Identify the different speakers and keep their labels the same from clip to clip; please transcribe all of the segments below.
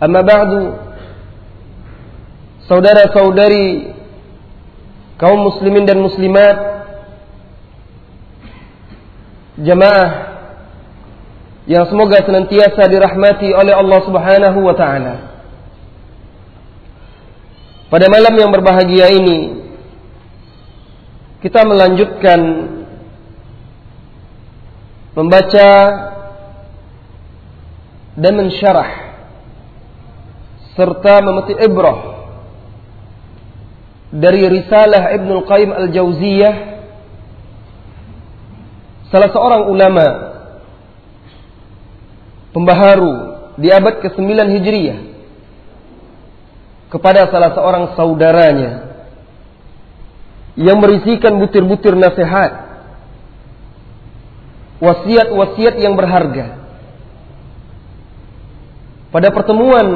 Speaker 1: Amma ba'du Saudara-saudari kaum muslimin dan muslimat jamaah yang semoga senantiasa dirahmati oleh Allah Subhanahu wa taala. Pada malam yang berbahagia ini kita melanjutkan membaca dan mensyarah serta memetik ibrah dari risalah Ibnu Qayyim Al-Jauziyah salah seorang ulama pembaharu di abad ke-9 Hijriah kepada salah seorang saudaranya yang berisikan butir-butir nasihat wasiat-wasiat yang berharga. Pada pertemuan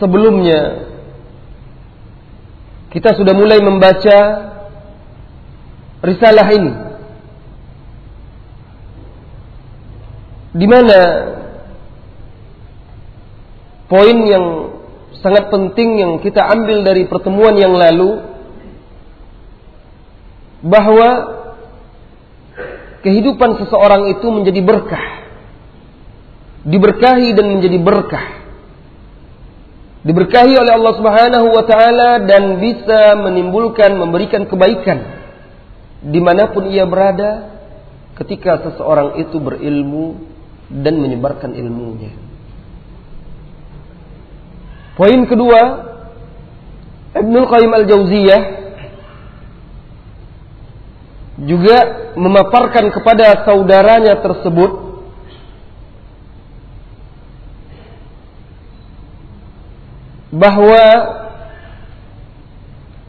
Speaker 1: sebelumnya. Kita sudah mulai membaca risalah ini. Di mana poin yang sangat penting yang kita ambil dari pertemuan yang lalu bahwa kehidupan seseorang itu menjadi berkah. Diberkahi dan menjadi berkah diberkahi oleh Allah Subhanahu wa taala dan bisa menimbulkan memberikan kebaikan di mana pun ia berada ketika seseorang itu berilmu dan menyebarkan ilmunya. Poin kedua, Ibnu Qayyim Al-Jauziyah juga memaparkan kepada saudaranya tersebut bahwa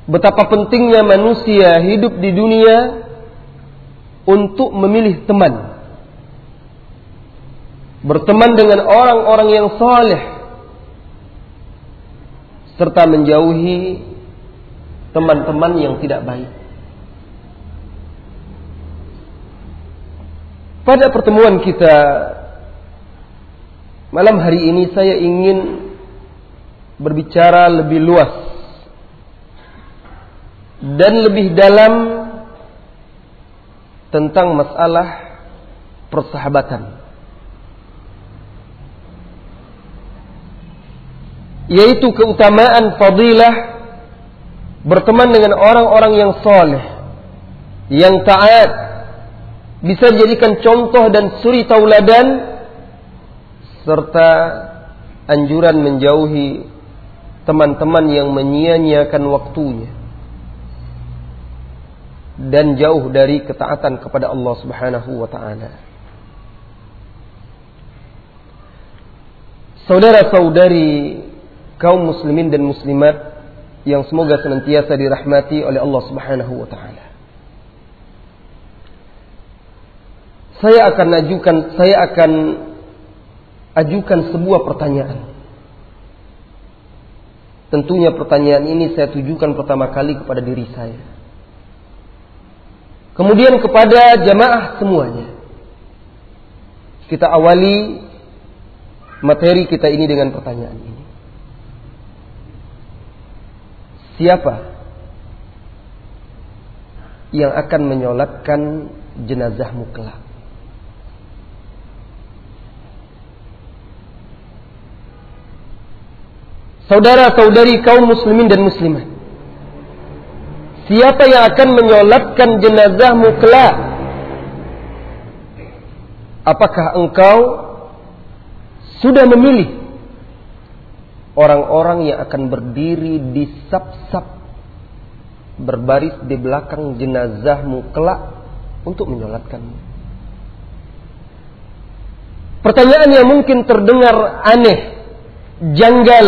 Speaker 1: betapa pentingnya manusia hidup di dunia untuk memilih teman. Berteman dengan orang-orang yang saleh serta menjauhi teman-teman yang tidak baik. Pada pertemuan kita malam hari ini saya ingin berbicara lebih luas dan lebih dalam tentang masalah persahabatan. Yaitu keutamaan fadilah berteman dengan orang-orang yang soleh, yang taat, bisa dijadikan contoh dan suri tauladan, serta anjuran menjauhi teman-teman yang menyia-nyiakan waktunya dan jauh dari ketaatan kepada Allah Subhanahu wa taala. Saudara-saudari kaum muslimin dan muslimat yang semoga senantiasa dirahmati oleh Allah Subhanahu wa taala. Saya akan ajukan saya akan ajukan sebuah pertanyaan Tentunya pertanyaan ini saya tujukan pertama kali kepada diri saya. Kemudian kepada jamaah semuanya. Kita awali materi kita ini dengan pertanyaan ini. Siapa yang akan menyolatkan jenazahmu kelak? Saudara-saudari kaum muslimin dan muslimat. Siapa yang akan menyolatkan jenazahmu kelak? Apakah engkau sudah memilih orang-orang yang akan berdiri di sap-sap berbaris di belakang jenazahmu kelak untuk menyolatkanmu? Pertanyaan yang mungkin terdengar aneh, janggal,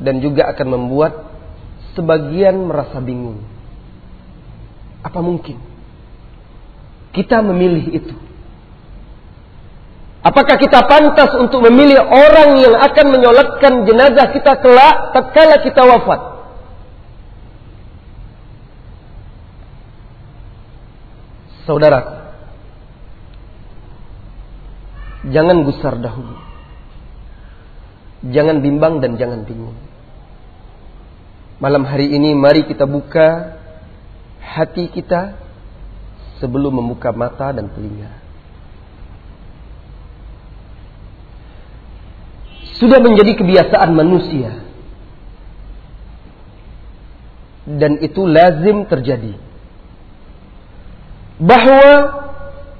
Speaker 1: dan juga akan membuat sebagian merasa bingung. Apa mungkin kita memilih itu? Apakah kita pantas untuk memilih orang yang akan menyolatkan jenazah kita kelak tatkala kita wafat? Saudara, Jangan gusar dahulu. Jangan bimbang dan jangan bingung. Malam hari ini mari kita buka hati kita sebelum membuka mata dan telinga. Sudah menjadi kebiasaan manusia. Dan itu lazim terjadi. Bahwa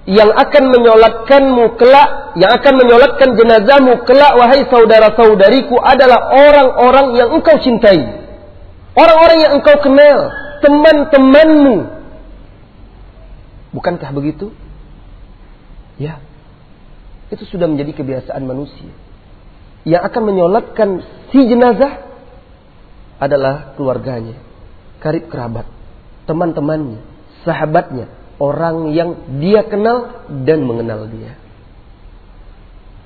Speaker 1: yang akan menyolatkanmu kelak, yang akan menyolatkan jenazahmu kelak, wahai saudara-saudariku adalah orang-orang yang engkau cintai. Orang-orang yang engkau kenal, teman-temanmu. Bukankah begitu? Ya. Itu sudah menjadi kebiasaan manusia. Yang akan menyolatkan si jenazah adalah keluarganya, karib kerabat, teman-temannya, sahabatnya, orang yang dia kenal dan mengenal dia.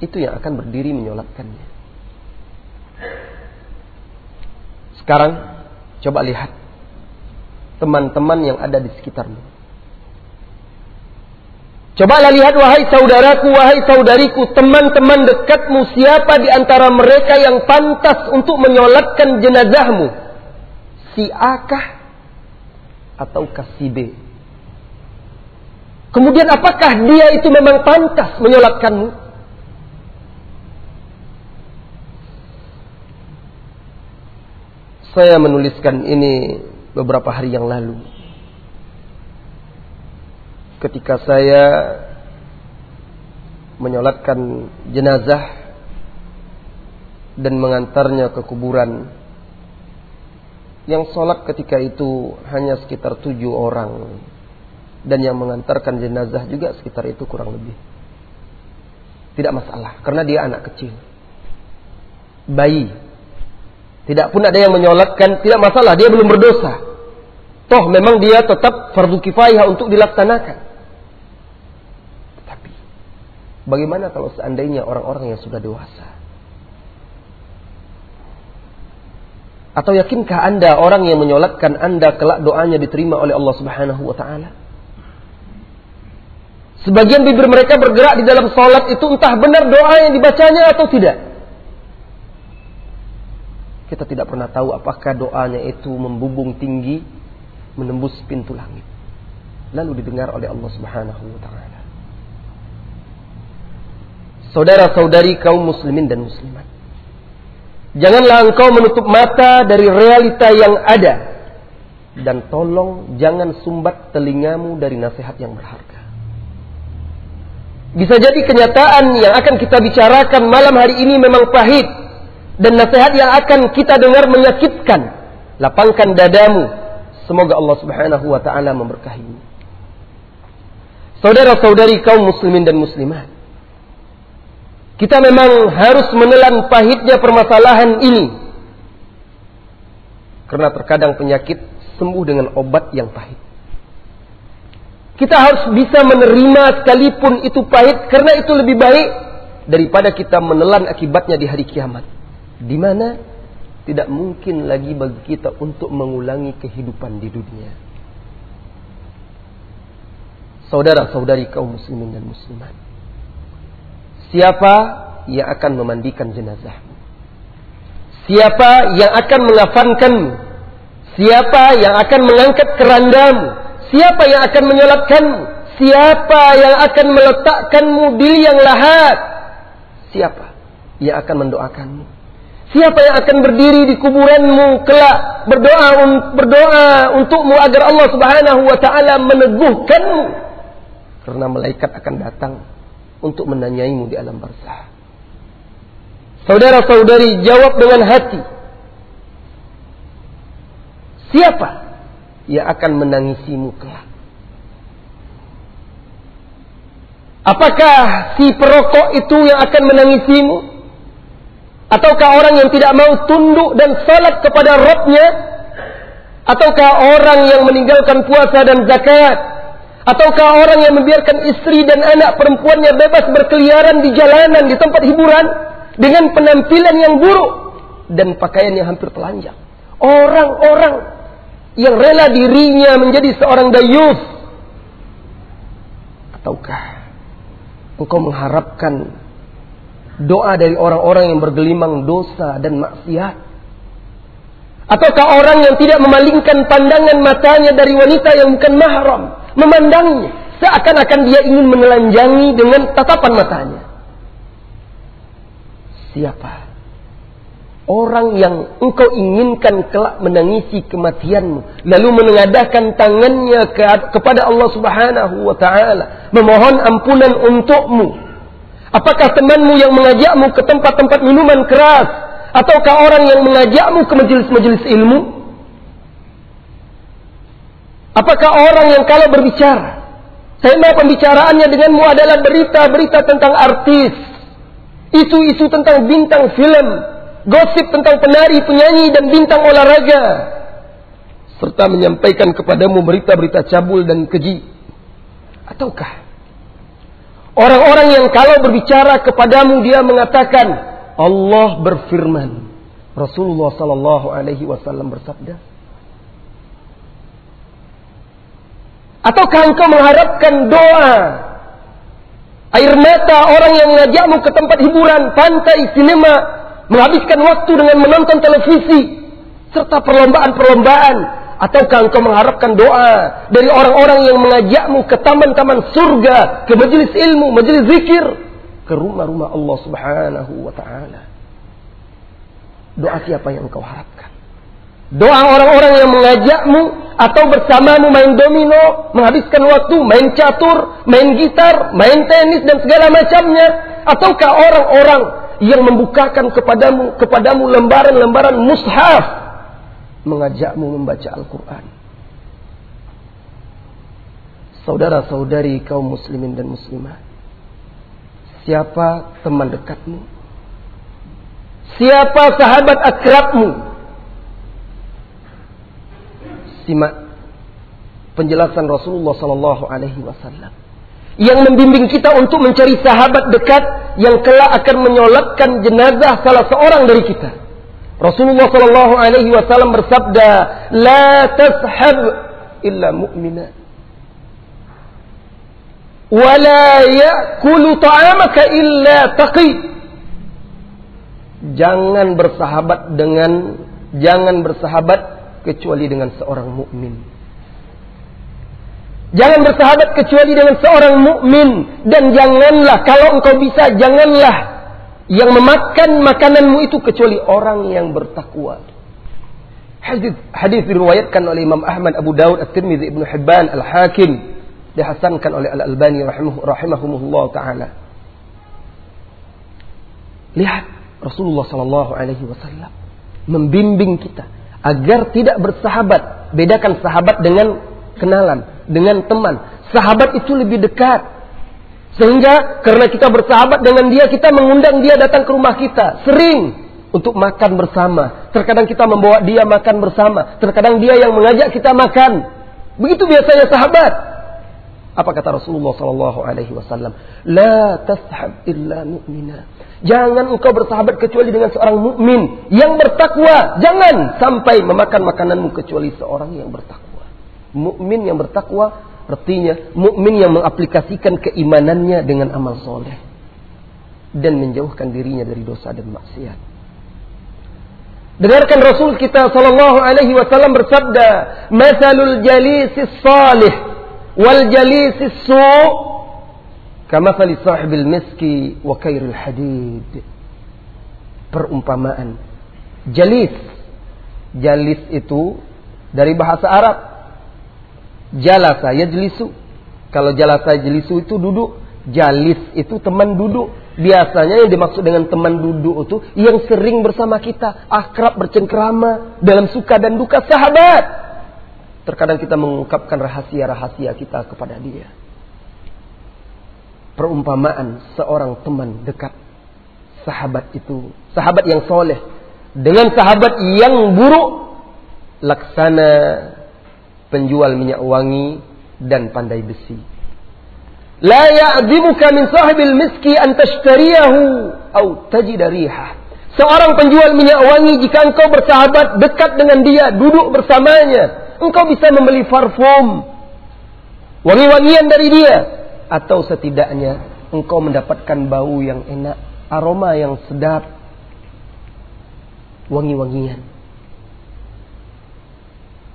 Speaker 1: Itu yang akan berdiri menyolatkannya. Sekarang coba lihat teman-teman yang ada di sekitarmu. Cobalah lihat wahai saudaraku, wahai saudariku, teman-teman dekatmu siapa di antara mereka yang pantas untuk menyolatkan jenazahmu? Si A kah atau si B? Kemudian apakah dia itu memang pantas menyolatkanmu? Saya menuliskan ini beberapa hari yang lalu. Ketika saya menyolatkan jenazah dan mengantarnya ke kuburan yang sholat ketika itu hanya sekitar tujuh orang dan yang mengantarkan jenazah juga sekitar itu kurang lebih. Tidak masalah karena dia anak kecil. Bayi. Tidak pun ada yang menyolatkan, tidak masalah, dia belum berdosa. Toh memang dia tetap fardu kifayah untuk dilaksanakan. Tapi bagaimana kalau seandainya orang-orang yang sudah dewasa? Atau yakinkah Anda orang yang menyolatkan Anda kelak doanya diterima oleh Allah Subhanahu wa taala? Sebagian bibir mereka bergerak di dalam sholat itu entah benar doa yang dibacanya atau tidak. Kita tidak pernah tahu apakah doanya itu membubung tinggi, menembus pintu langit. Lalu didengar oleh Allah Subhanahu wa taala. Saudara-saudari kaum muslimin dan muslimat. Janganlah engkau menutup mata dari realita yang ada. Dan tolong jangan sumbat telingamu dari nasihat yang berharga. Bisa jadi kenyataan yang akan kita bicarakan malam hari ini memang pahit dan nasihat yang akan kita dengar menyakitkan. Lapangkan dadamu. Semoga Allah Subhanahu wa taala memberkahimu. Saudara-saudari kaum muslimin dan muslimat. Kita memang harus menelan pahitnya permasalahan ini. Karena terkadang penyakit sembuh dengan obat yang pahit. Kita harus bisa menerima sekalipun itu pahit karena itu lebih baik daripada kita menelan akibatnya di hari kiamat. Di mana tidak mungkin lagi bagi kita untuk mengulangi kehidupan di dunia. Saudara-saudari kaum muslimin dan muslimat. Siapa yang akan memandikan jenazahmu? Siapa yang akan mengafankanmu? Siapa yang akan mengangkat kerandamu? Siapa yang akan menyolatkanmu? Siapa yang akan meletakkanmu di yang lahat? Siapa yang akan mendoakanmu? Siapa yang akan berdiri di kuburanmu kelak berdoa berdoa untukmu agar Allah Subhanahu wa taala meneguhkanmu? Karena malaikat akan datang untuk menanyaimu di alam barzah. Saudara-saudari, jawab dengan hati. Siapa yang akan menangisimu kelak? Apakah si perokok itu yang akan menangisimu? Ataukah orang yang tidak mau tunduk dan salat kepada Rabbnya? Ataukah orang yang meninggalkan puasa dan zakat? Ataukah orang yang membiarkan istri dan anak perempuannya bebas berkeliaran di jalanan, di tempat hiburan? Dengan penampilan yang buruk dan pakaian yang hampir telanjang. Orang-orang yang rela dirinya menjadi seorang dayus. Ataukah engkau mengharapkan doa dari orang-orang yang bergelimang dosa dan maksiat? Ataukah orang yang tidak memalingkan pandangan matanya dari wanita yang bukan mahram, memandangnya seakan-akan dia ingin menelanjangi dengan tatapan matanya? Siapa? Orang yang engkau inginkan kelak menangisi kematianmu. Lalu menengadahkan tangannya ke, kepada Allah subhanahu wa ta'ala. Memohon ampunan untukmu. Apakah temanmu yang mengajakmu ke tempat-tempat minuman keras? Ataukah orang yang mengajakmu ke majelis-majelis ilmu? Apakah orang yang kalau berbicara? Tema pembicaraannya denganmu adalah berita-berita tentang artis. Isu-isu tentang bintang film gosip tentang penari, penyanyi dan bintang olahraga serta menyampaikan kepadamu berita-berita cabul dan keji ataukah orang-orang yang kalau berbicara kepadamu dia mengatakan Allah berfirman. Rasulullah sallallahu alaihi wasallam bersabda Ataukah engkau mengharapkan doa air mata orang yang mengajakmu ke tempat hiburan, pantai, sinema, menghabiskan waktu dengan menonton televisi serta perlombaan-perlombaan ataukah engkau mengharapkan doa dari orang-orang yang mengajakmu ke taman-taman surga, ke majelis ilmu, majelis zikir, ke rumah-rumah Allah Subhanahu wa taala. Doa siapa yang engkau harapkan? Doa orang-orang yang mengajakmu atau bersamamu main domino, menghabiskan waktu, main catur, main gitar, main tenis dan segala macamnya, ataukah orang-orang yang membukakan kepadamu kepadamu lembaran-lembaran mushaf mengajakmu membaca Al-Qur'an. Saudara-saudari kaum muslimin dan muslimah. Siapa teman dekatmu? Siapa sahabat akrabmu? Simak penjelasan Rasulullah sallallahu alaihi wasallam yang membimbing kita untuk mencari sahabat dekat yang kelak akan menyolatkan jenazah salah seorang dari kita. Rasulullah Shallallahu Alaihi Wasallam bersabda, "La tashab illa mu'mina, wa la ya'kulu ta'amaka illa taqi." Jangan bersahabat dengan jangan bersahabat kecuali dengan seorang mukmin. Jangan bersahabat kecuali dengan seorang mukmin dan janganlah kalau engkau bisa janganlah yang memakan makananmu itu kecuali orang yang bertakwa. Hadis hadis diriwayatkan oleh Imam Ahmad, Abu Daud, At-Tirmidzi, Ibnu Hibban, Al-Hakim, dihasankan oleh Al-Albani rahimahumullah taala. Lihat Rasulullah sallallahu alaihi wasallam membimbing kita agar tidak bersahabat. Bedakan sahabat dengan kenalan dengan teman. Sahabat itu lebih dekat. Sehingga karena kita bersahabat dengan dia, kita mengundang dia datang ke rumah kita. Sering untuk makan bersama. Terkadang kita membawa dia makan bersama. Terkadang dia yang mengajak kita makan. Begitu biasanya sahabat. Apa kata Rasulullah Sallallahu Alaihi Wasallam? La tashab illa mu'mina. Jangan engkau bersahabat kecuali dengan seorang mukmin yang bertakwa. Jangan sampai memakan makananmu kecuali seorang yang bertakwa. Mukmin yang bertakwa artinya mukmin yang mengaplikasikan keimanannya dengan amal soleh dan menjauhkan dirinya dari dosa dan maksiat. Dengarkan Rasul kita sallallahu alaihi wasallam bersabda, "Matsalul jalisis salih wal jalisis su' kamathali sahibil miski wa kairil hadid." Perumpamaan Jalis. Jalis itu dari bahasa Arab. Jalasa yajlisu. Kalau jalasa yajlisu itu duduk. Jalis itu teman duduk. Biasanya yang dimaksud dengan teman duduk itu yang sering bersama kita, akrab bercengkrama dalam suka dan duka sahabat. Terkadang kita mengungkapkan rahasia-rahasia kita kepada dia. Perumpamaan seorang teman dekat sahabat itu, sahabat yang soleh dengan sahabat yang buruk laksana penjual minyak wangi dan pandai besi. La ya'dibuka min sahibil miski an tashtariyahu au tajid rihah. Seorang penjual minyak wangi jika engkau bersahabat dekat dengan dia, duduk bersamanya, engkau bisa membeli parfum wangi-wangian dari dia atau setidaknya engkau mendapatkan bau yang enak, aroma yang sedap, wangi-wangian.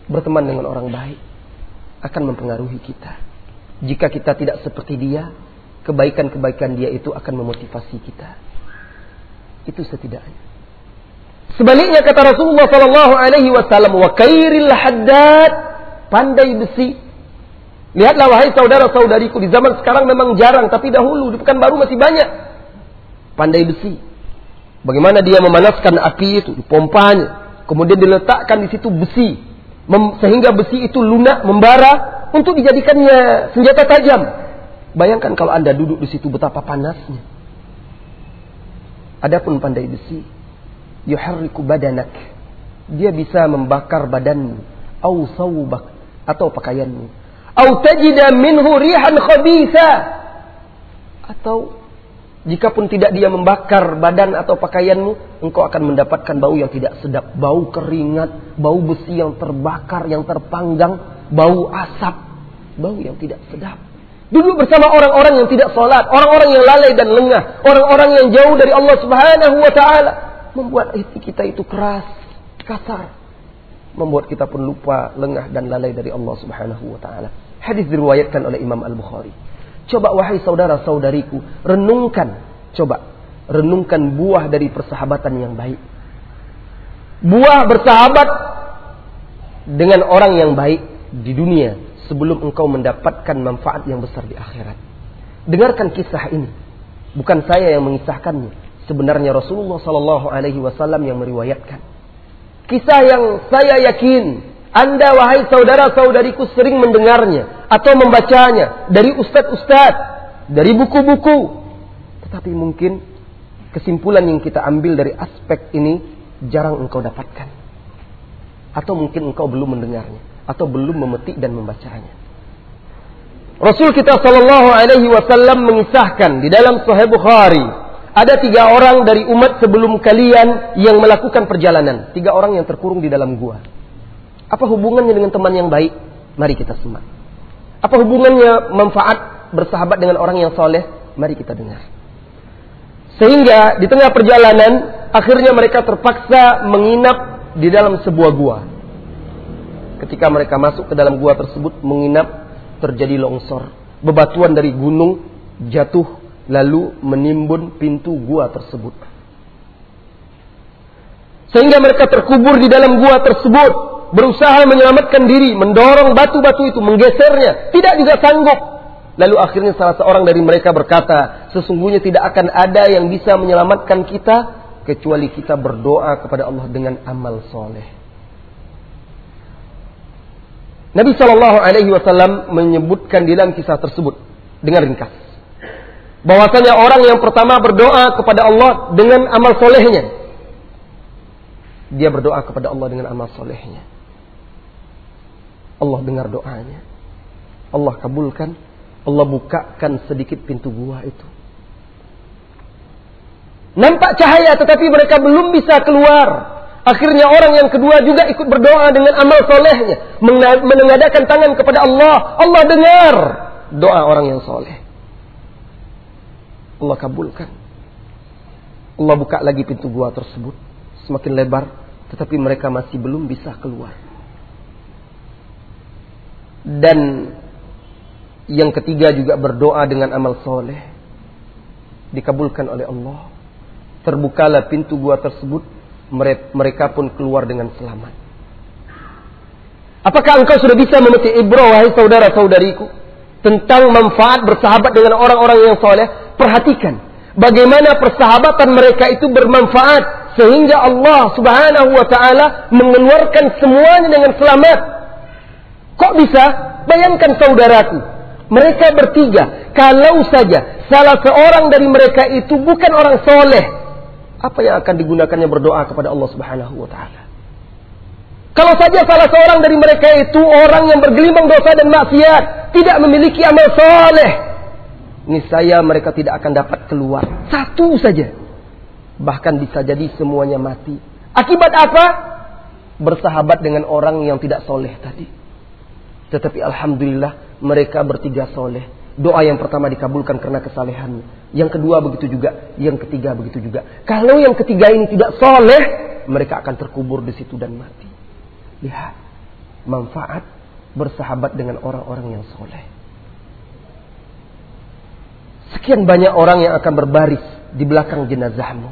Speaker 1: Berteman dengan orang baik akan mempengaruhi kita. Jika kita tidak seperti dia, kebaikan-kebaikan dia itu akan memotivasi kita. Itu setidaknya. Sebaliknya kata Rasulullah Sallallahu Alaihi Wasallam, wa kairil haddad pandai besi. Lihatlah wahai saudara-saudariku di zaman sekarang memang jarang, tapi dahulu pekan baru masih banyak pandai besi. Bagaimana dia memanaskan api itu, dipompanya, kemudian diletakkan di situ besi, sehingga besi itu lunak, membara, untuk dijadikannya senjata tajam. Bayangkan kalau Anda duduk di situ betapa panasnya. Adapun pandai besi, yuharriku badanak. Dia bisa membakar badanmu, au sawbak atau pakaianmu. Au tajida minhu rihan khabitha. Atau jika pun tidak dia membakar badan atau pakaianmu, engkau akan mendapatkan bau yang tidak sedap, bau keringat, bau besi yang terbakar, yang terpanggang, bau asap, bau yang tidak sedap. Duduk bersama orang-orang yang tidak sholat, orang-orang yang lalai dan lengah, orang-orang yang jauh dari Allah Subhanahu wa taala, membuat hati kita itu keras, kasar, membuat kita pun lupa, lengah dan lalai dari Allah Subhanahu wa taala. Hadis diriwayatkan oleh Imam Al-Bukhari. Coba wahai saudara-saudariku, renungkan, coba renungkan buah dari persahabatan yang baik. Buah bersahabat dengan orang yang baik di dunia sebelum engkau mendapatkan manfaat yang besar di akhirat. Dengarkan kisah ini. Bukan saya yang mengisahkannya. Sebenarnya Rasulullah Sallallahu Alaihi Wasallam yang meriwayatkan. Kisah yang saya yakin anda wahai saudara-saudariku sering mendengarnya atau membacanya dari ustadz-ustadz, dari buku-buku. Tetapi mungkin kesimpulan yang kita ambil dari aspek ini jarang engkau dapatkan. Atau mungkin engkau belum mendengarnya atau belum memetik dan membacanya. Rasul kita Shallallahu Alaihi Wasallam mengisahkan di dalam Sahih Bukhari ada tiga orang dari umat sebelum kalian yang melakukan perjalanan. Tiga orang yang terkurung di dalam gua. Apa hubungannya dengan teman yang baik? Mari kita simak. Apa hubungannya manfaat bersahabat dengan orang yang soleh? Mari kita dengar. Sehingga di tengah perjalanan akhirnya mereka terpaksa menginap di dalam sebuah gua. Ketika mereka masuk ke dalam gua tersebut menginap terjadi longsor. Bebatuan dari gunung jatuh lalu menimbun pintu gua tersebut. Sehingga mereka terkubur di dalam gua tersebut, berusaha menyelamatkan diri, mendorong batu-batu itu, menggesernya, tidak juga sanggup. Lalu akhirnya salah seorang dari mereka berkata, sesungguhnya tidak akan ada yang bisa menyelamatkan kita kecuali kita berdoa kepada Allah dengan amal soleh. Nabi Shallallahu Alaihi Wasallam menyebutkan di dalam kisah tersebut dengan ringkas bahwasanya orang yang pertama berdoa kepada Allah dengan amal solehnya dia berdoa kepada Allah dengan amal solehnya Allah dengar doanya Allah kabulkan Allah bukakan sedikit pintu gua itu nampak cahaya tetapi mereka belum bisa keluar Akhirnya orang yang kedua juga ikut berdoa dengan amal solehnya. Menengadakan tangan kepada Allah. Allah dengar doa orang yang soleh. Allah kabulkan. Allah buka lagi pintu gua tersebut. Semakin lebar. Tetapi mereka masih belum bisa keluar. Dan yang ketiga juga berdoa dengan amal soleh. Dikabulkan oleh Allah. Terbukalah pintu gua tersebut mereka pun keluar dengan selamat. Apakah engkau sudah bisa memetik ibrah wahai saudara-saudariku tentang manfaat bersahabat dengan orang-orang yang soleh? Perhatikan bagaimana persahabatan mereka itu bermanfaat sehingga Allah Subhanahu wa taala mengeluarkan semuanya dengan selamat. Kok bisa? Bayangkan saudaraku, mereka bertiga, kalau saja salah seorang dari mereka itu bukan orang soleh, apa yang akan digunakannya berdoa kepada Allah Subhanahu wa taala? Kalau saja salah seorang dari mereka itu orang yang bergelimang dosa dan maksiat, tidak memiliki amal soleh, niscaya mereka tidak akan dapat keluar. Satu saja. Bahkan bisa jadi semuanya mati. Akibat apa? Bersahabat dengan orang yang tidak soleh tadi. Tetapi Alhamdulillah mereka bertiga soleh. Doa yang pertama dikabulkan karena kesalehan. Yang kedua begitu juga. Yang ketiga begitu juga. Kalau yang ketiga ini tidak soleh, mereka akan terkubur di situ dan mati. Lihat. Manfaat bersahabat dengan orang-orang yang soleh. Sekian banyak orang yang akan berbaris di belakang jenazahmu.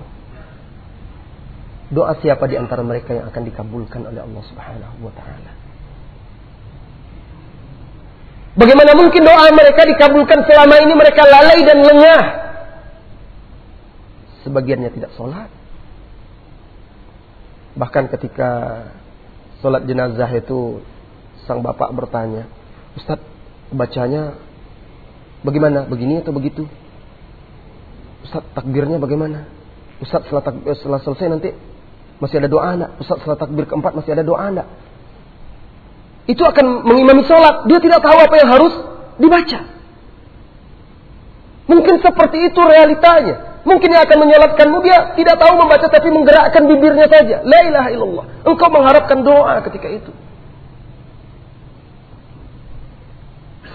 Speaker 1: Doa siapa di antara mereka yang akan dikabulkan oleh Allah Subhanahu wa taala? Bagaimana mungkin doa mereka dikabulkan selama ini mereka lalai dan lengah? Sebagiannya tidak sholat. Bahkan ketika sholat jenazah itu sang bapak bertanya, Ustadz bacanya bagaimana? Begini atau begitu? Ustadz takbirnya bagaimana? Ustadz setelah, setelah selesai nanti masih ada doa anak. Ustaz setelah takbir keempat masih ada doa anak. Itu akan mengimami sholat. Dia tidak tahu apa yang harus dibaca. Mungkin seperti itu realitanya. Mungkin yang akan menyolatkanmu dia tidak tahu membaca tapi menggerakkan bibirnya saja. La ilaha illallah. Engkau mengharapkan doa ketika itu.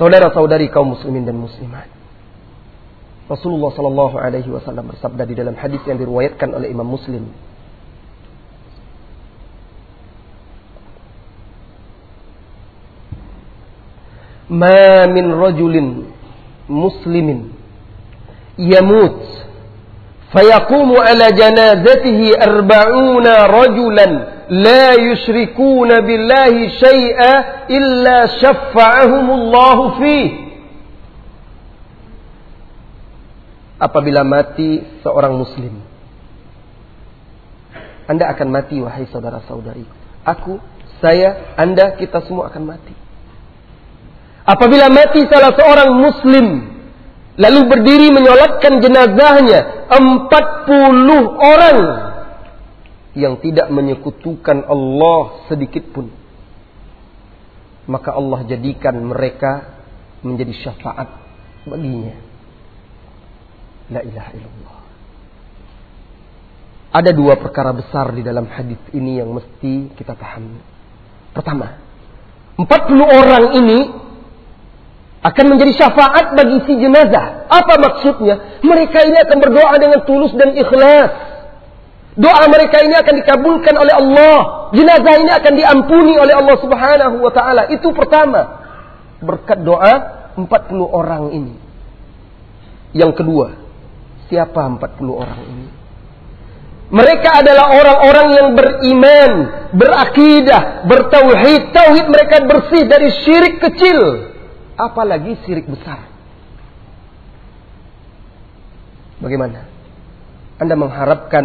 Speaker 1: Saudara-saudari kaum muslimin dan muslimat. Rasulullah Sallallahu Alaihi Wasallam bersabda di dalam hadis yang diriwayatkan oleh Imam Muslim ma min rajulin muslimin yamut fayaqumu ala janazatihi arba'una rajulan la yushrikuna billahi syai'a illa syaffa'ahumullahu fi apabila mati seorang muslim Anda akan mati wahai saudara-saudari aku saya Anda kita semua akan mati. Apabila mati salah seorang muslim lalu berdiri menyolatkan jenazahnya 40 orang yang tidak menyekutukan Allah sedikit pun maka Allah jadikan mereka menjadi syafaat baginya. La ilaha illallah. Ada dua perkara besar di dalam hadis ini yang mesti kita pahami. Pertama 40 orang ini akan menjadi syafaat bagi si jenazah. Apa maksudnya? Mereka ini akan berdoa dengan tulus dan ikhlas. Doa mereka ini akan dikabulkan oleh Allah. Jenazah ini akan diampuni oleh Allah Subhanahu wa taala. Itu pertama. Berkat doa 40 orang ini. Yang kedua, siapa 40 orang ini? Mereka adalah orang-orang yang beriman, berakidah, bertauhid. Tauhid mereka bersih dari syirik kecil apalagi sirik besar. Bagaimana? Anda mengharapkan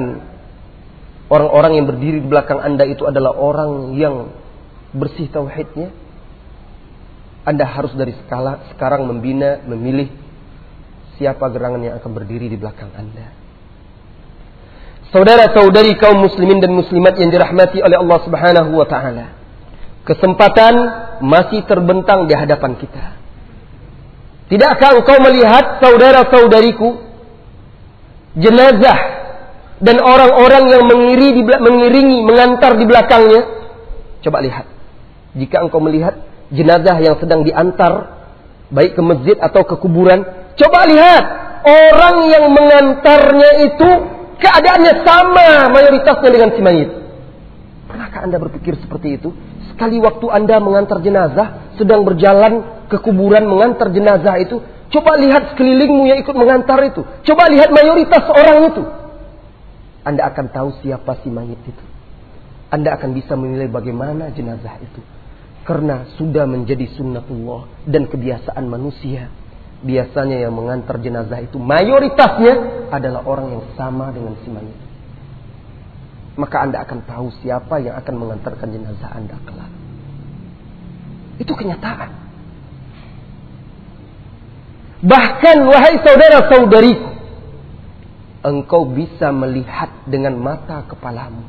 Speaker 1: orang-orang yang berdiri di belakang Anda itu adalah orang yang bersih tauhidnya? Anda harus dari skala sekarang membina, memilih siapa gerangan yang akan berdiri di belakang Anda. Saudara-saudari kaum muslimin dan muslimat yang dirahmati oleh Allah Subhanahu wa taala. Kesempatan masih terbentang di hadapan kita. Tidakkah engkau melihat saudara-saudariku jenazah dan orang-orang yang mengiri, mengiringi, mengantar di belakangnya? Coba lihat. Jika engkau melihat jenazah yang sedang diantar baik ke masjid atau ke kuburan, coba lihat orang yang mengantarnya itu keadaannya sama mayoritasnya dengan si mayit. Pernahkah Anda berpikir seperti itu? Sekali waktu Anda mengantar jenazah, sedang berjalan ke kuburan mengantar jenazah itu, coba lihat sekelilingmu yang ikut mengantar itu. Coba lihat mayoritas orang itu. Anda akan tahu siapa si mayit itu. Anda akan bisa menilai bagaimana jenazah itu. Karena sudah menjadi sunnatullah dan kebiasaan manusia. Biasanya yang mengantar jenazah itu mayoritasnya adalah orang yang sama dengan si mayit. Maka Anda akan tahu siapa yang akan mengantarkan jenazah Anda kelak. Itu kenyataan. Bahkan wahai saudara-saudariku, engkau bisa melihat dengan mata kepalamu.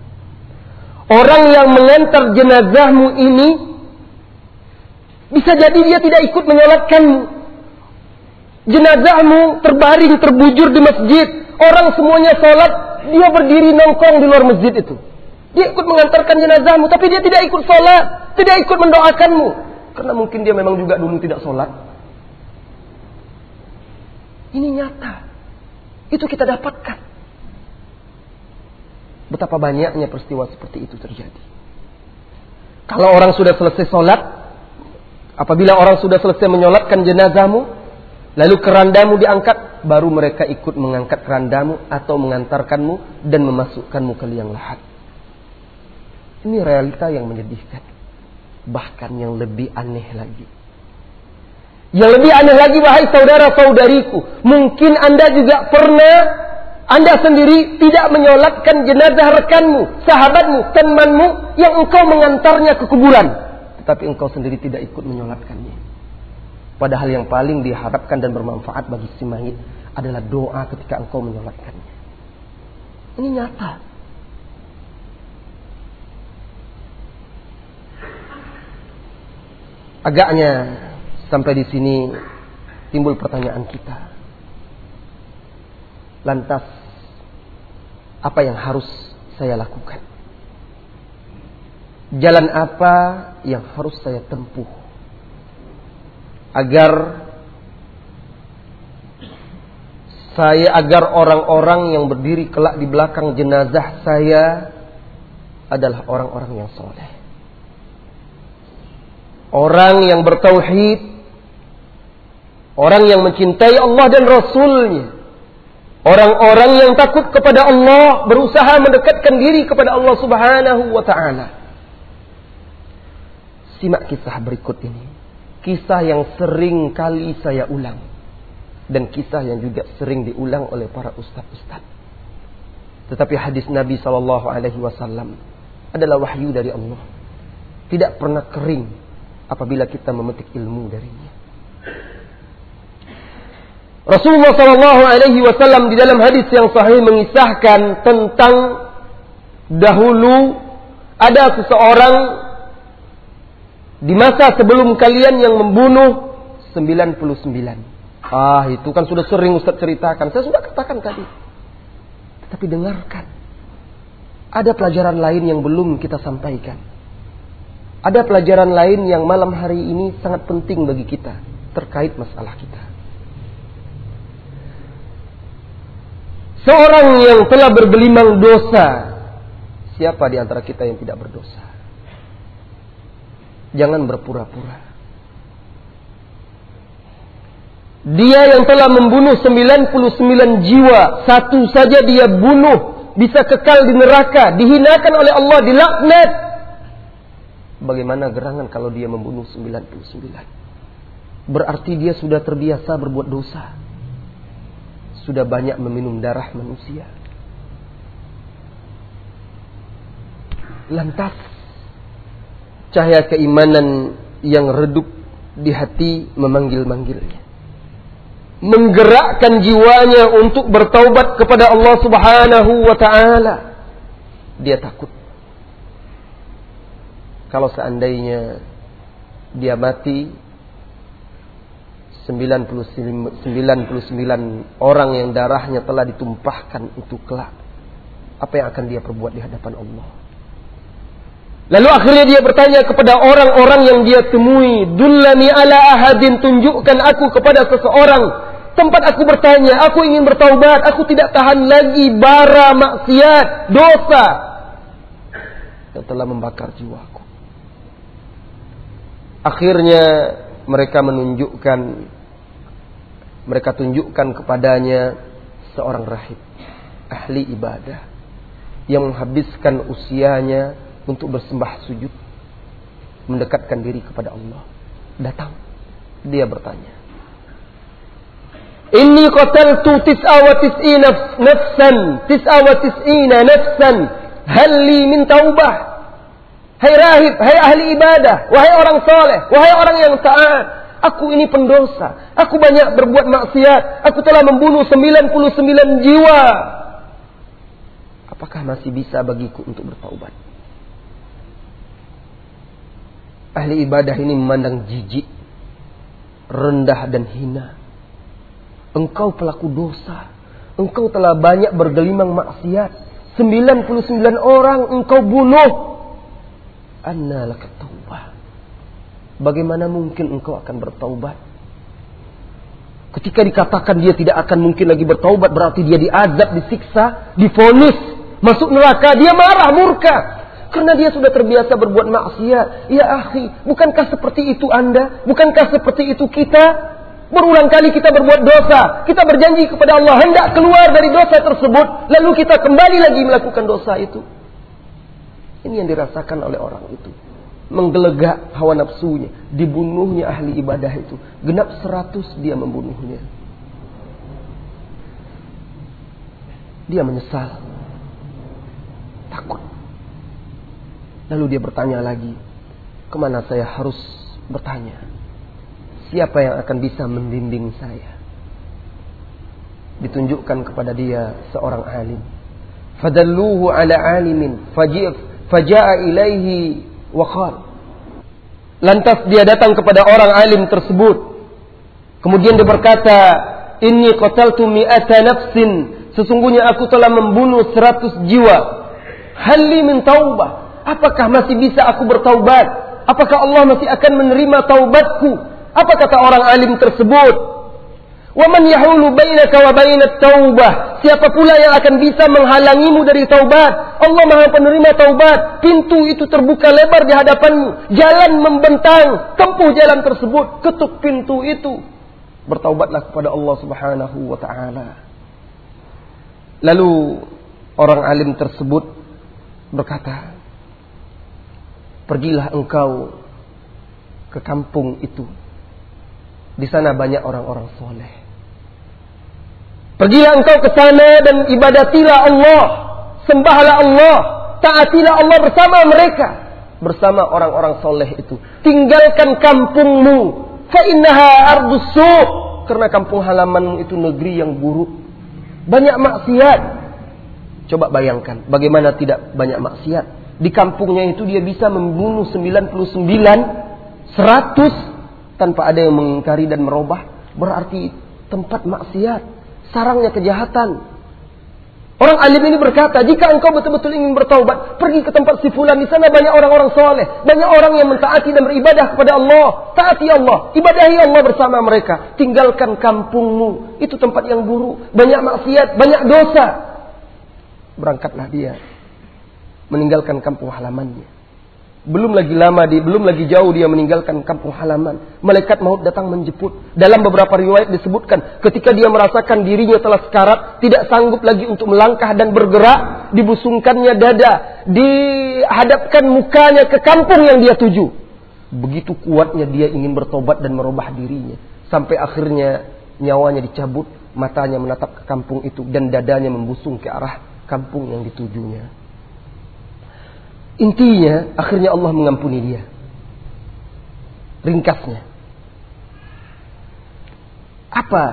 Speaker 1: Orang yang mengantar jenazahmu ini bisa jadi dia tidak ikut menyolatkanmu. Jenazahmu terbaring terbujur di masjid. Orang semuanya sholat, dia berdiri nongkrong di luar masjid itu. Dia ikut mengantarkan jenazahmu, tapi dia tidak ikut sholat, tidak ikut mendoakanmu. Karena mungkin dia memang juga dulu tidak sholat. Ini nyata. Itu kita dapatkan. Betapa banyaknya peristiwa seperti itu terjadi. Kalau orang sudah selesai sholat, apabila orang sudah selesai menyolatkan jenazahmu, lalu kerandamu diangkat, baru mereka ikut mengangkat kerandamu atau mengantarkanmu dan memasukkanmu ke liang lahat. Ini realita yang menyedihkan. Bahkan yang lebih aneh lagi. Yang lebih aneh lagi wahai saudara-saudariku. Mungkin Anda juga pernah anda sendiri tidak menyolatkan jenazah rekanmu, sahabatmu, temanmu yang engkau mengantarnya ke kuburan. Tetapi engkau sendiri tidak ikut menyolatkannya. Padahal yang paling diharapkan dan bermanfaat bagi si mayit adalah doa ketika engkau menyolatkannya. Ini nyata. Agaknya sampai di sini timbul pertanyaan kita. Lantas apa yang harus saya lakukan? Jalan apa yang harus saya tempuh agar saya agar orang-orang yang berdiri kelak di belakang jenazah saya adalah orang-orang yang soleh. Orang yang bertauhid, orang yang mencintai Allah dan Rasulnya, Orang-orang yang takut kepada Allah berusaha mendekatkan diri kepada Allah Subhanahu wa taala. Simak kisah berikut ini. Kisah yang sering kali saya ulang dan kisah yang juga sering diulang oleh para ustaz-ustaz. Tetapi hadis Nabi Shallallahu alaihi wasallam adalah wahyu dari Allah. Tidak pernah kering apabila kita memetik ilmu darinya. Rasulullah Shallallahu Alaihi Wasallam di dalam hadis yang sahih mengisahkan tentang dahulu ada seseorang di masa sebelum kalian yang membunuh 99. Ah, itu kan sudah sering Ustaz ceritakan. Saya sudah katakan tadi. Tetapi dengarkan. Ada pelajaran lain yang belum kita sampaikan. Ada pelajaran lain yang malam hari ini sangat penting bagi kita terkait masalah kita. Seorang yang telah bergelimang dosa, siapa di antara kita yang tidak berdosa? Jangan berpura-pura. Dia yang telah membunuh 99 jiwa, satu saja dia bunuh, bisa kekal di neraka, dihinakan oleh Allah, dilaknat. Bagaimana gerangan kalau dia membunuh 99? Berarti dia sudah terbiasa berbuat dosa sudah banyak meminum darah manusia. Lantas cahaya keimanan yang redup di hati memanggil-manggilnya. Menggerakkan jiwanya untuk bertaubat kepada Allah Subhanahu wa taala. Dia takut. Kalau seandainya dia mati 99 orang yang darahnya telah ditumpahkan itu kelak. Apa yang akan dia perbuat di hadapan Allah? Lalu akhirnya dia bertanya kepada orang-orang yang dia temui. Dullani ala ahadin tunjukkan aku kepada seseorang. Tempat aku bertanya, aku ingin bertaubat, aku tidak tahan lagi bara maksiat, dosa yang telah membakar jiwaku. Akhirnya mereka menunjukkan mereka tunjukkan kepadanya seorang rahib ahli ibadah yang menghabiskan usianya untuk bersembah sujud, mendekatkan diri kepada Allah. Datang, dia bertanya, Inni qataltu tis'a wa tis'ina nafsan, tis'a wa tis'ina nafsan, hal li min taubah? Hai rahib, hai ahli ibadah, wahai orang soleh, wahai orang yang taat. Aku ini pendosa. Aku banyak berbuat maksiat. Aku telah membunuh 99 jiwa. Apakah masih bisa bagiku untuk bertaubat? Ahli ibadah ini memandang jijik, rendah dan hina. Engkau pelaku dosa. Engkau telah banyak bergelimang maksiat. 99 orang engkau bunuh anna laka taubah. Bagaimana mungkin engkau akan bertaubat? Ketika dikatakan dia tidak akan mungkin lagi bertaubat berarti dia diazab, disiksa, difonis, masuk neraka, dia marah, murka. Karena dia sudah terbiasa berbuat maksiat. Ya akhi, bukankah seperti itu Anda? Bukankah seperti itu kita? Berulang kali kita berbuat dosa. Kita berjanji kepada Allah hendak keluar dari dosa tersebut. Lalu kita kembali lagi melakukan dosa itu. Ini yang dirasakan oleh orang itu. Menggelegak hawa nafsunya. Dibunuhnya ahli ibadah itu. Genap seratus dia membunuhnya. Dia menyesal. Takut. Lalu dia bertanya lagi. Ke mana saya harus bertanya? Siapa yang akan bisa membimbing saya? Ditunjukkan kepada dia seorang alim. Fadalluhu ala alimin. Faja'a ilaihi wa Lantas dia datang kepada orang alim tersebut. Kemudian dia berkata, "Inni qataltu mi'ata nafsin." Sesungguhnya aku telah membunuh seratus jiwa. Halli min taubah. Apakah masih bisa aku bertaubat? Apakah Allah masih akan menerima taubatku? Apa kata orang alim tersebut? Waman yahulu bainaka wa bainat taubah. Siapa pula yang akan bisa menghalangimu dari taubat? Allah Maha penerima taubat. Pintu itu terbuka lebar di hadapanmu. Jalan membentang. Tempuh jalan tersebut. Ketuk pintu itu. Bertaubatlah kepada Allah Subhanahu wa taala. Lalu orang alim tersebut berkata, "Pergilah engkau ke kampung itu. Di sana banyak orang-orang soleh. Pergilah engkau ke sana dan ibadatilah Allah. Sembahlah Allah. Taatilah Allah bersama mereka. Bersama orang-orang soleh itu. Tinggalkan kampungmu. Fa'innaha ardusu. Karena kampung halamanmu itu negeri yang buruk. Banyak maksiat. Coba bayangkan. Bagaimana tidak banyak maksiat. Di kampungnya itu dia bisa membunuh 99. 100. Tanpa ada yang mengingkari dan merubah. Berarti tempat maksiat sarangnya kejahatan. Orang alim ini berkata, jika engkau betul-betul ingin bertaubat, pergi ke tempat si fulan. Di sana banyak orang-orang soleh. Banyak orang yang mentaati dan beribadah kepada Allah. Taati Allah. Ibadahi Allah bersama mereka. Tinggalkan kampungmu. Itu tempat yang buruk. Banyak maksiat, banyak dosa. Berangkatlah dia. Meninggalkan kampung halamannya. Belum lagi lama di, belum lagi jauh dia meninggalkan kampung halaman. Malaikat maut datang menjemput. Dalam beberapa riwayat disebutkan, ketika dia merasakan dirinya telah sekarat, tidak sanggup lagi untuk melangkah dan bergerak, dibusungkannya dada, dihadapkan mukanya ke kampung yang dia tuju. Begitu kuatnya dia ingin bertobat dan merubah dirinya. Sampai akhirnya nyawanya dicabut, matanya menatap ke kampung itu dan dadanya membusung ke arah kampung yang ditujunya. Intinya, akhirnya Allah mengampuni dia. Ringkasnya. Apa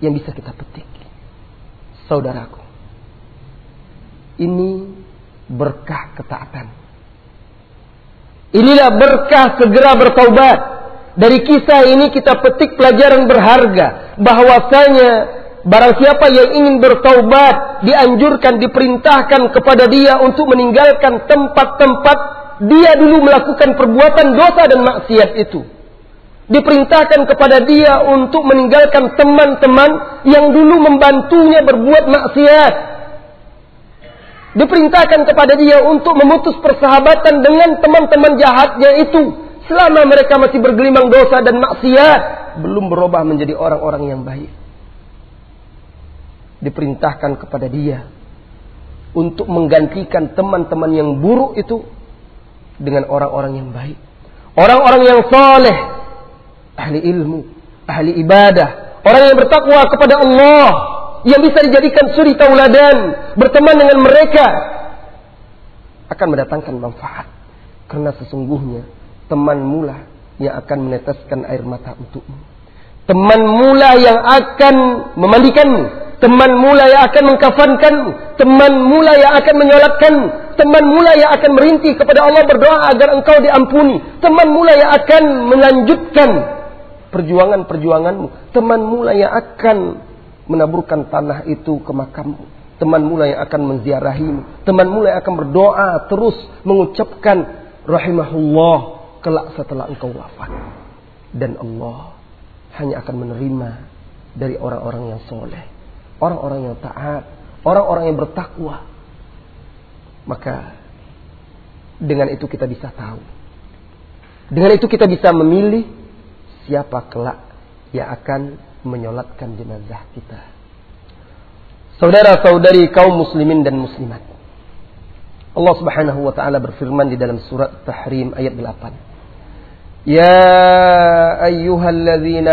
Speaker 1: yang bisa kita petik? Saudaraku. Ini berkah ketaatan. Inilah berkah segera bertaubat. Dari kisah ini kita petik pelajaran berharga bahwasanya Barang siapa yang ingin bertaubat, dianjurkan, diperintahkan kepada dia untuk meninggalkan tempat-tempat dia dulu melakukan perbuatan dosa dan maksiat itu. Diperintahkan kepada dia untuk meninggalkan teman-teman yang dulu membantunya berbuat maksiat. Diperintahkan kepada dia untuk memutus persahabatan dengan teman-teman jahatnya itu. Selama mereka masih bergelimang dosa dan maksiat. Belum berubah menjadi orang-orang yang baik diperintahkan kepada dia untuk menggantikan teman-teman yang buruk itu dengan orang-orang yang baik. Orang-orang yang soleh, ahli ilmu, ahli ibadah, orang yang bertakwa kepada Allah, yang bisa dijadikan suri tauladan, berteman dengan mereka akan mendatangkan manfaat. Karena sesungguhnya teman mula yang akan meneteskan air mata untukmu. Teman mula yang akan memandikanmu. Teman mula yang akan mengkafankanmu. Teman mula yang akan menyolatkanmu. Teman mula yang akan merintih kepada Allah berdoa agar engkau diampuni. Teman mula yang akan melanjutkan perjuangan-perjuanganmu. Teman mula yang akan menaburkan tanah itu ke makammu. Teman mula yang akan menziarahimu. Teman mula yang akan berdoa terus mengucapkan rahimahullah kelak setelah engkau wafat. Dan Allah hanya akan menerima dari orang-orang yang soleh, orang-orang yang taat, orang-orang yang bertakwa. Maka dengan itu kita bisa tahu. Dengan itu kita bisa memilih siapa kelak yang akan menyolatkan jenazah kita. Saudara-saudari kaum muslimin dan muslimat. Allah Subhanahu wa taala berfirman di dalam surat Tahrim ayat 8. يا أيها الذين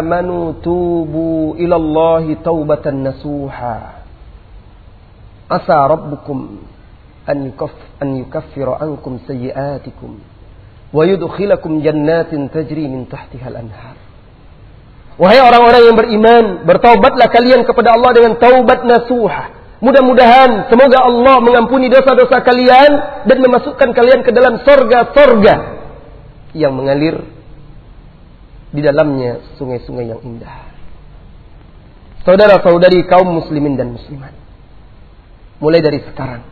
Speaker 1: آمنوا توبوا إلى الله توبة نسوحا عسى ربكم أن, يكف أن يكفر عنكم سيئاتكم ويدخلكم جنات تجري من تحتها الأنهار Wahai orang-orang yang beriman, bertaubatlah kalian kepada Allah dengan taubat nasuha. Mudah-mudahan semoga Allah mengampuni dosa-dosa kalian dan memasukkan kalian ke dalam sorga-sorga yang mengalir di dalamnya sungai-sungai yang indah. Saudara-saudari kaum muslimin dan muslimat. Mulai dari sekarang.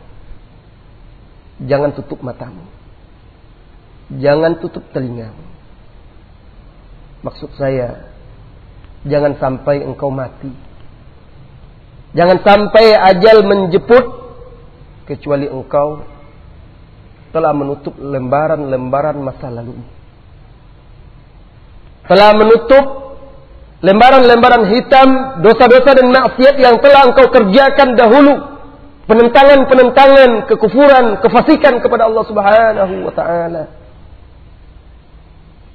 Speaker 1: Jangan tutup matamu. Jangan tutup telingamu. Maksud saya, jangan sampai engkau mati. Jangan sampai ajal menjemput kecuali engkau telah menutup lembaran-lembaran masa lalu. Telah menutup lembaran-lembaran hitam dosa-dosa dan maksiat yang telah engkau kerjakan dahulu. Penentangan-penentangan, kekufuran, kefasikan kepada Allah Subhanahu wa taala.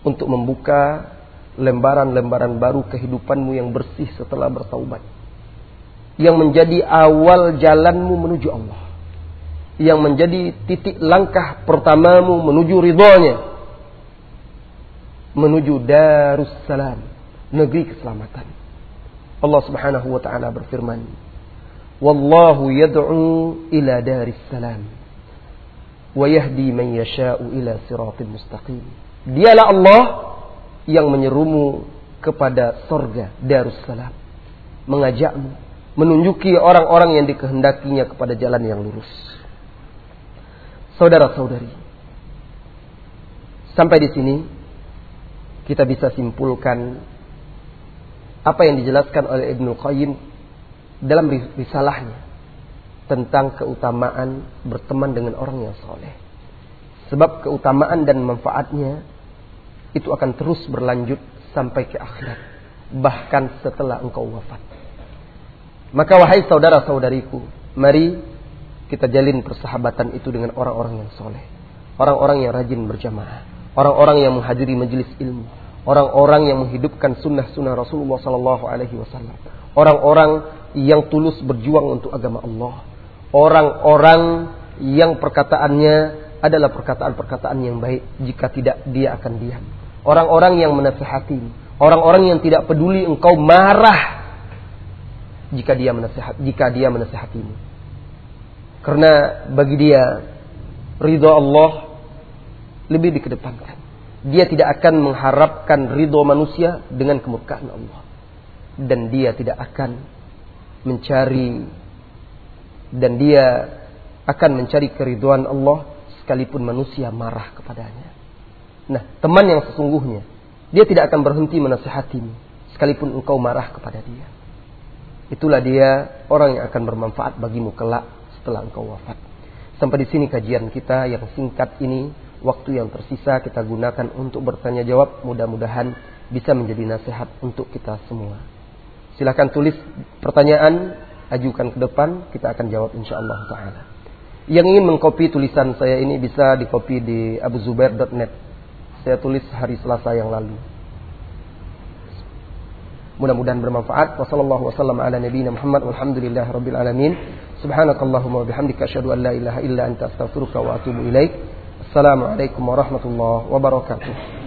Speaker 1: Untuk membuka lembaran-lembaran baru kehidupanmu yang bersih setelah bertaubat. Yang menjadi awal jalanmu menuju Allah yang menjadi titik langkah pertamamu menuju ridhonya. Menuju darussalam negeri keselamatan. Allah Subhanahu wa taala berfirman wallahu yad'u ila darissalam wa yahdi man yasha'u ila siratil mustaqim. Dialah Allah yang menyerumu kepada sorga darussalam mengajakmu menunjuki orang-orang yang dikehendakinya kepada jalan yang lurus Saudara-saudari, sampai di sini kita bisa simpulkan apa yang dijelaskan oleh Ibnu Qayyim dalam risalahnya tentang keutamaan berteman dengan orang yang soleh. Sebab keutamaan dan manfaatnya itu akan terus berlanjut sampai ke akhirat. Bahkan setelah engkau wafat. Maka wahai saudara-saudariku, mari kita jalin persahabatan itu dengan orang-orang yang soleh. Orang-orang yang rajin berjamaah. Orang-orang yang menghadiri majelis ilmu. Orang-orang yang menghidupkan sunnah-sunnah Rasulullah Sallallahu Alaihi Wasallam. Orang-orang yang tulus berjuang untuk agama Allah. Orang-orang yang perkataannya adalah perkataan-perkataan yang baik. Jika tidak, dia akan diam. Orang-orang yang menasehati. Orang-orang yang tidak peduli engkau marah jika dia menasehat, jika dia menasehatimu. Karena bagi dia ridho Allah lebih dikedepankan. Dia tidak akan mengharapkan ridho manusia dengan kemurkaan Allah. Dan dia tidak akan mencari dan dia akan mencari keriduan Allah sekalipun manusia marah kepadanya. Nah, teman yang sesungguhnya, dia tidak akan berhenti menasihatimu sekalipun engkau marah kepada dia. Itulah dia orang yang akan bermanfaat bagimu kelak setelah engkau wafat. Sampai di sini kajian kita yang singkat ini, waktu yang tersisa kita gunakan untuk bertanya jawab, mudah-mudahan bisa menjadi nasihat untuk kita semua. Silahkan tulis pertanyaan ajukan ke depan, kita akan jawab insyaallah taala. Yang ingin mengkopi tulisan saya ini bisa dikopi di abuzubair.net. Saya tulis hari Selasa yang lalu. Mudah-mudahan bermanfaat. Wassalamualaikum warahmatullahi wabarakatuh. Walhamdulillah rabbil alamin. Subhanakallahumma wa bihamdika asyhadu an illa anta astaghfiruka wa atubu ilaik. Warahmatullahi wabarakatuh.